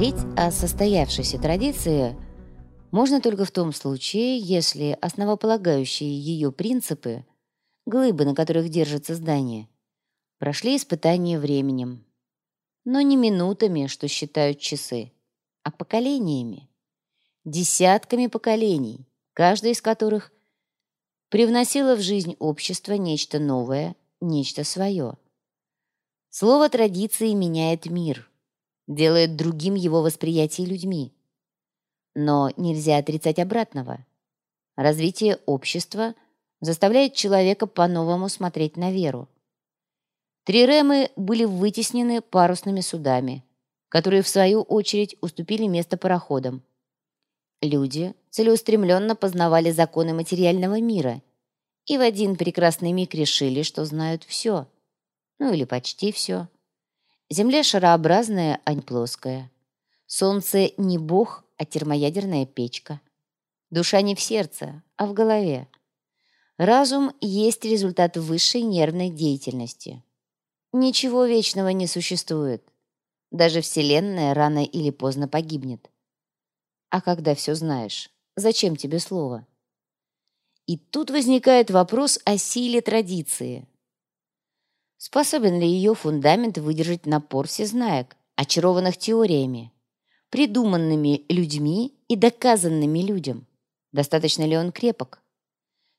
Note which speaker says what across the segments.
Speaker 1: Говорить о состоявшейся традиции можно только в том случае, если основополагающие ее принципы, глыбы, на которых держится здание, прошли испытания временем. Но не минутами, что считают часы, а поколениями. Десятками поколений, каждая из которых привносила в жизнь общества нечто новое, нечто свое. Слово традиции меняет мир – делает другим его восприятие людьми. Но нельзя отрицать обратного. Развитие общества заставляет человека по-новому смотреть на веру. Триремы были вытеснены парусными судами, которые, в свою очередь, уступили место пароходам. Люди целеустремленно познавали законы материального мира и в один прекрасный миг решили, что знают все, ну или почти все. Земля шарообразная, а не плоская. Солнце не бог, а термоядерная печка. Душа не в сердце, а в голове. Разум есть результат высшей нервной деятельности. Ничего вечного не существует. Даже Вселенная рано или поздно погибнет. А когда все знаешь, зачем тебе слово? И тут возникает вопрос о силе традиции. Способен ли ее фундамент выдержать напор всезнаек, очарованных теориями, придуманными людьми и доказанными людям? Достаточно ли он крепок?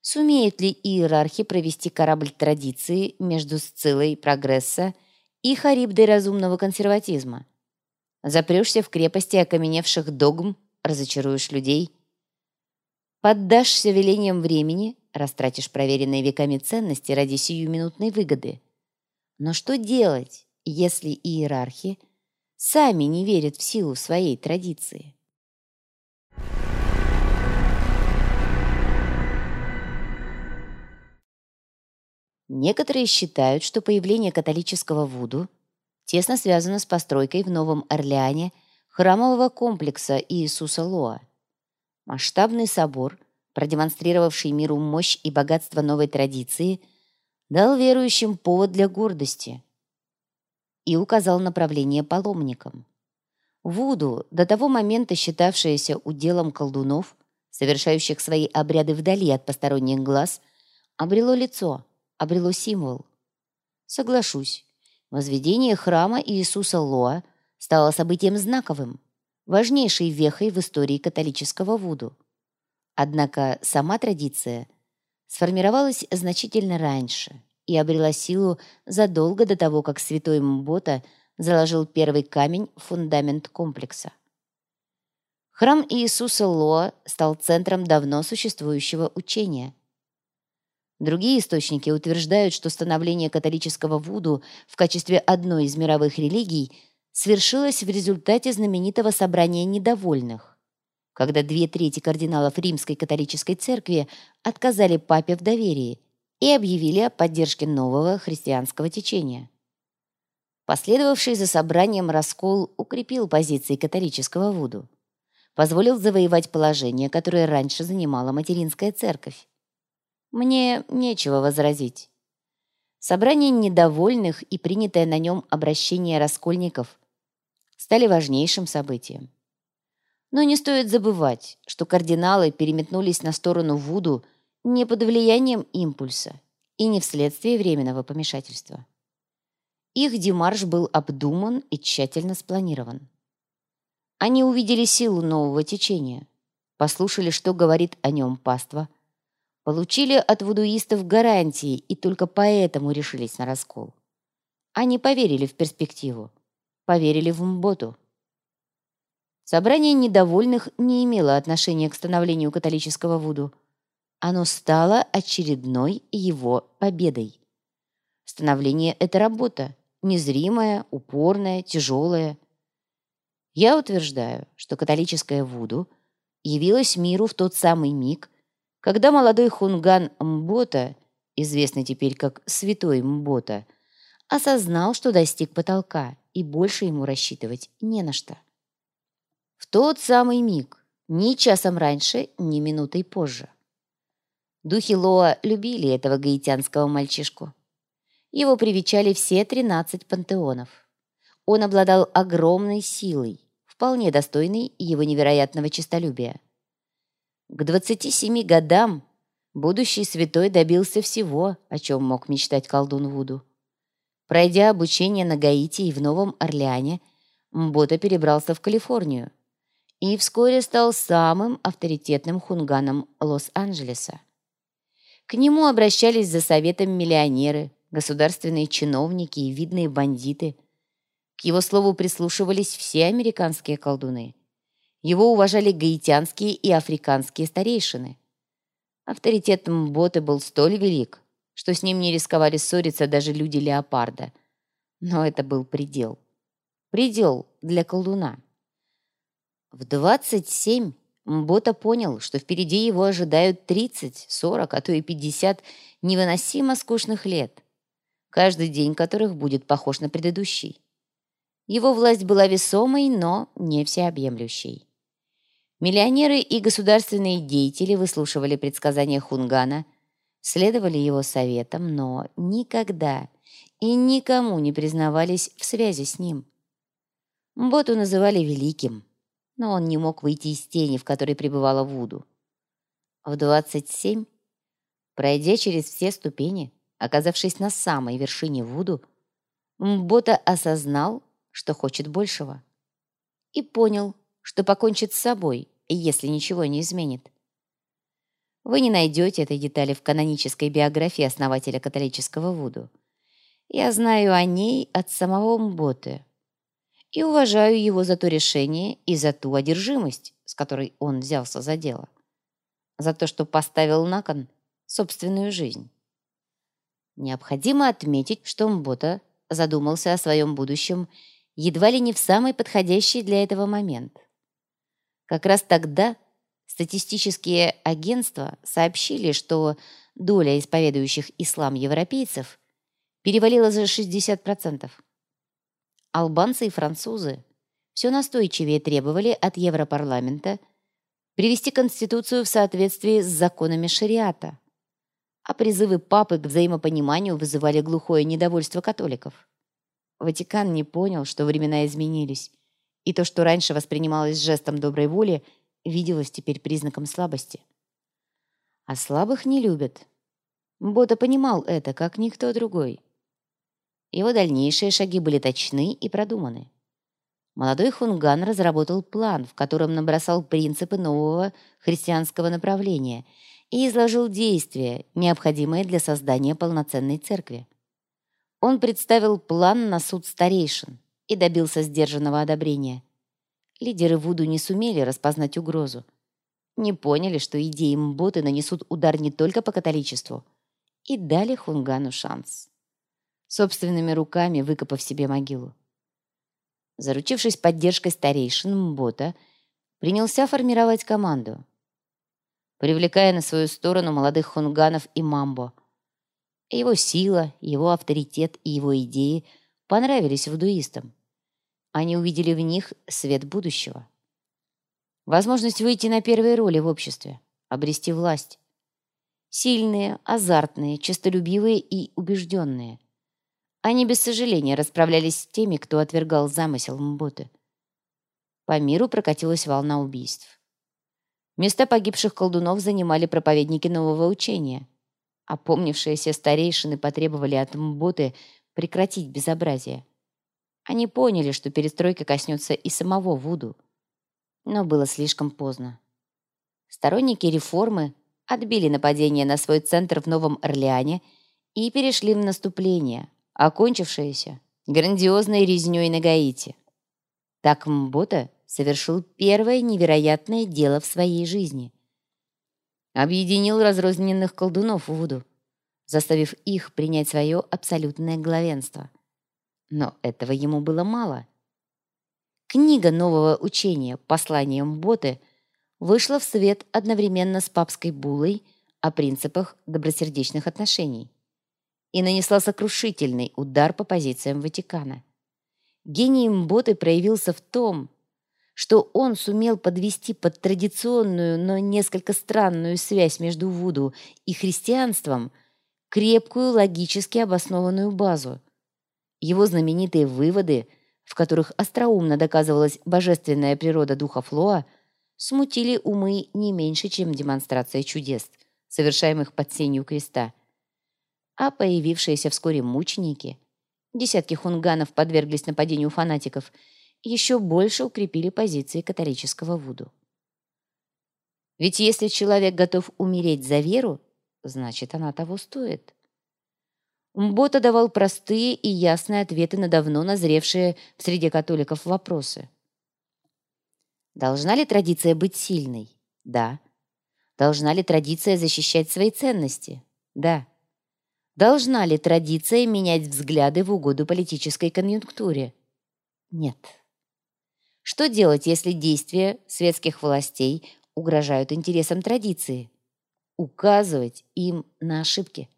Speaker 1: Сумеют ли иерархи провести корабль традиции между Сциллой прогресса и Харибдой разумного консерватизма? Запрешься в крепости окаменевших догм, разочаруешь людей. Поддашься велениям времени, растратишь проверенные веками ценности ради сиюминутной выгоды – но что делать, если иерархи сами не верят в силу своей традиции? Некоторые считают, что появление католического Вуду тесно связано с постройкой в Новом Орлеане храмового комплекса Иисуса Лоа. Масштабный собор, продемонстрировавший миру мощь и богатство новой традиции – дал верующим повод для гордости и указал направление паломникам. Вуду, до того момента считавшееся уделом колдунов, совершающих свои обряды вдали от посторонних глаз, обрело лицо, обрело символ. Соглашусь, возведение храма Иисуса Лоа стало событием знаковым, важнейшей вехой в истории католического Вуду. Однако сама традиция – сформировалась значительно раньше и обрела силу задолго до того, как святой Мбота заложил первый камень в фундамент комплекса. Храм Иисуса Лоа стал центром давно существующего учения. Другие источники утверждают, что становление католического Вуду в качестве одной из мировых религий свершилось в результате знаменитого собрания недовольных когда две трети кардиналов Римской католической церкви отказали папе в доверии и объявили о поддержке нового христианского течения. Последовавший за собранием раскол укрепил позиции католического Вуду, позволил завоевать положение, которое раньше занимала материнская церковь. Мне нечего возразить. Собрание недовольных и принятое на нем обращение раскольников стали важнейшим событием. Но не стоит забывать, что кардиналы переметнулись на сторону Вуду не под влиянием импульса и не вследствие временного помешательства. Их демарш был обдуман и тщательно спланирован. Они увидели силу нового течения, послушали, что говорит о нем паства, получили от вудуистов гарантии и только поэтому решились на раскол. Они поверили в перспективу, поверили в Мботу. Собрание недовольных не имело отношения к становлению католического Вуду. Оно стало очередной его победой. Становление — это работа, незримая, упорная, тяжелая. Я утверждаю, что католическое Вуду явилось миру в тот самый миг, когда молодой хунган Мбота, известный теперь как Святой Мбота, осознал, что достиг потолка, и больше ему рассчитывать не на что. В тот самый миг, ни часом раньше, ни минутой позже. Духи Лоа любили этого гаитянского мальчишку. Его привечали все тринадцать пантеонов. Он обладал огромной силой, вполне достойный его невероятного честолюбия. К 27 годам будущий святой добился всего, о чем мог мечтать колдун Вуду. Пройдя обучение на Гаити и в Новом Орлеане, Мбота перебрался в Калифорнию и вскоре стал самым авторитетным хунганом Лос-Анджелеса. К нему обращались за советом миллионеры, государственные чиновники и видные бандиты. К его слову прислушивались все американские колдуны. Его уважали гаитянские и африканские старейшины. Авторитет Мботы был столь велик, что с ним не рисковали ссориться даже люди леопарда. Но это был предел. Предел для колдуна. В 27 Мбота понял, что впереди его ожидают 30, 40, а то и 50 невыносимо скучных лет, каждый день которых будет похож на предыдущий. Его власть была весомой, но не всеобъемлющей. Миллионеры и государственные деятели выслушивали предсказания Хунгана – следовали его советам, но никогда и никому не признавались в связи с ним. Боту называли великим, но он не мог выйти из тени, в которой пребывала Вуду. В 27, пройдя через все ступени, оказавшись на самой вершине Вуду, Бота осознал, что хочет большего. И понял, что покончит с собой, если ничего не изменит. Вы не найдете этой детали в канонической биографии основателя католического Вуду. Я знаю о ней от самого Мботы и уважаю его за то решение и за ту одержимость, с которой он взялся за дело. За то, что поставил на кон собственную жизнь. Необходимо отметить, что Мбота задумался о своем будущем едва ли не в самый подходящий для этого момент. Как раз тогда Статистические агентства сообщили, что доля исповедующих ислам европейцев перевалила за 60%. Албанцы и французы все настойчивее требовали от Европарламента привести Конституцию в соответствии с законами шариата, а призывы папы к взаимопониманию вызывали глухое недовольство католиков. Ватикан не понял, что времена изменились, и то, что раньше воспринималось жестом доброй воли – виделось теперь признаком слабости. А слабых не любят. Бота понимал это, как никто другой. Его дальнейшие шаги были точны и продуманы. Молодой хунган разработал план, в котором набросал принципы нового христианского направления и изложил действия, необходимые для создания полноценной церкви. Он представил план на суд старейшин и добился сдержанного одобрения – Лидеры Вуду не сумели распознать угрозу. Не поняли, что идеи Мботы нанесут удар не только по католичеству, и дали Хунгану шанс. Собственными руками выкопав себе могилу. Заручившись поддержкой старейшин, Мбота принялся формировать команду, привлекая на свою сторону молодых хунганов и мамбо. Его сила, его авторитет и его идеи понравились вудуистам. Они увидели в них свет будущего. Возможность выйти на первые роли в обществе, обрести власть. Сильные, азартные, честолюбивые и убежденные. Они без сожаления расправлялись с теми, кто отвергал замысел Мботы. По миру прокатилась волна убийств. Места погибших колдунов занимали проповедники нового учения. Опомнившиеся старейшины потребовали от Мботы прекратить безобразие. Они поняли, что перестройка коснется и самого Вуду. Но было слишком поздно. Сторонники реформы отбили нападение на свой центр в Новом Орлеане и перешли в наступление, окончившееся грандиозной резнёй на Гаити. Так Мбота совершил первое невероятное дело в своей жизни. Объединил разрозненных колдунов Вуду, заставив их принять свое абсолютное главенство – но этого ему было мало. Книга нового учения «Посланием Боты» вышла в свет одновременно с папской булой о принципах добросердечных отношений и нанесла сокрушительный удар по позициям Ватикана. Гений Мботы проявился в том, что он сумел подвести под традиционную, но несколько странную связь между Вуду и христианством крепкую логически обоснованную базу – его знаменитые выводы в которых остроумно доказывалась божественная природа духа Флоа, смутили умы не меньше, чем демонстрация чудес, совершаемых под сенью креста. А появившиеся вскоре мученики, десятки хунганов подверглись нападению фанатиков, еще больше укрепили позиции католического Вуду. Ведь если человек готов умереть за веру, значит, она того стоит. Мбота давал простые и ясные ответы на давно назревшие в среде католиков вопросы. Должна ли традиция быть сильной? Да. Должна ли традиция защищать свои ценности? Да. Должна ли традиция менять взгляды в угоду политической конъюнктуре? Нет. Что делать, если действия светских властей угрожают интересам традиции. Указывать им на ошибки.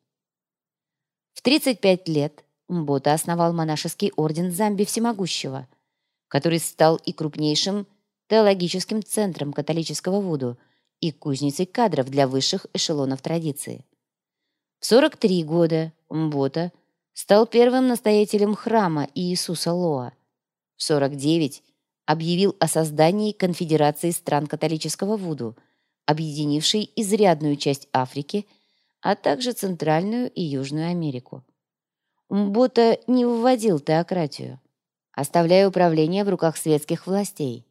Speaker 1: В 35 лет Мбота основал монашеский орден Замби Всемогущего, который стал и крупнейшим теологическим центром католического Вуду и кузницей кадров для высших эшелонов традиции. В 43 года Мбота стал первым настоятелем храма Иисуса Лоа. В 49 объявил о создании конфедерации стран католического Вуду, объединившей изрядную часть Африки, а также Центральную и Южную Америку. Мбота не вводил теократию, оставляя управление в руках светских властей,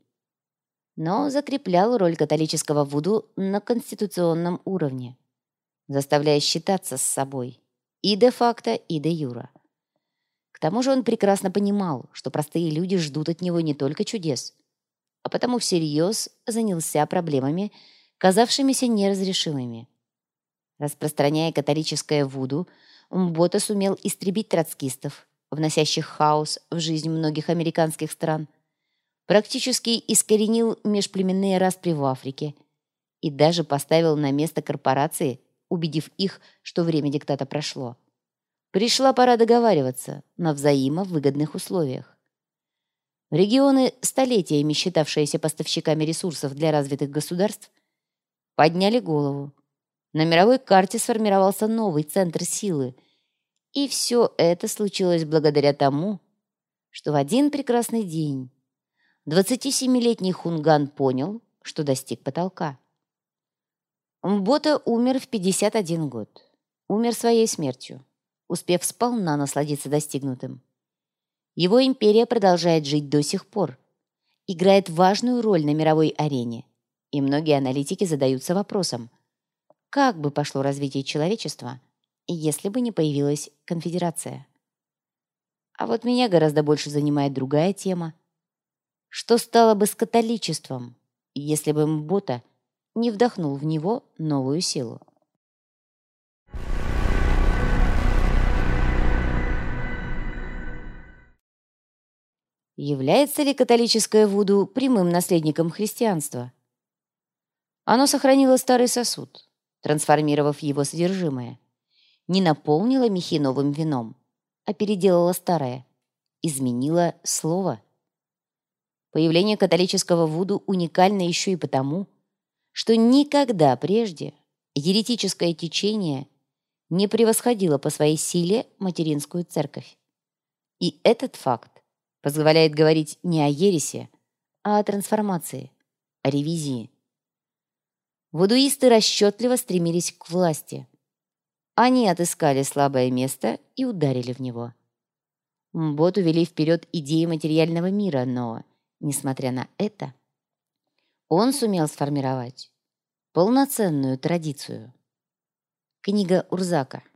Speaker 1: но закреплял роль католического Вуду на конституционном уровне, заставляя считаться с собой и де-факто, и де-юра тому же он прекрасно понимал, что простые люди ждут от него не только чудес, а потому всерьез занялся проблемами, казавшимися неразрешимыми. Распространяя католическое вуду, Умбота сумел истребить троцкистов, вносящих хаос в жизнь многих американских стран, практически искоренил межплеменные распри в Африке и даже поставил на место корпорации, убедив их, что время диктата прошло. Пришла пора договариваться на взаимовыгодных условиях. Регионы, столетиями считавшиеся поставщиками ресурсов для развитых государств, подняли голову. На мировой карте сформировался новый центр силы. И все это случилось благодаря тому, что в один прекрасный день 27-летний Хунган понял, что достиг потолка. Мбота умер в 51 год. Умер своей смертью успев сполна насладиться достигнутым. Его империя продолжает жить до сих пор, играет важную роль на мировой арене, и многие аналитики задаются вопросом, как бы пошло развитие человечества, если бы не появилась конфедерация. А вот меня гораздо больше занимает другая тема. Что стало бы с католичеством, если бы Мбота не вдохнул в него новую силу? Является ли католическое Вуду прямым наследником христианства? Оно сохранило старый сосуд, трансформировав его содержимое. Не наполнило мехи новым вином, а переделало старое, изменило слово. Появление католического Вуду уникально еще и потому, что никогда прежде еретическое течение не превосходило по своей силе материнскую церковь. И этот факт позволяет говорить не о ересе, а о трансформации, о ревизии. Вудуисты расчетливо стремились к власти. Они отыскали слабое место и ударили в него. Мботу вели вперед идеи материального мира, но, несмотря на это, он сумел сформировать полноценную традицию. Книга Урзака –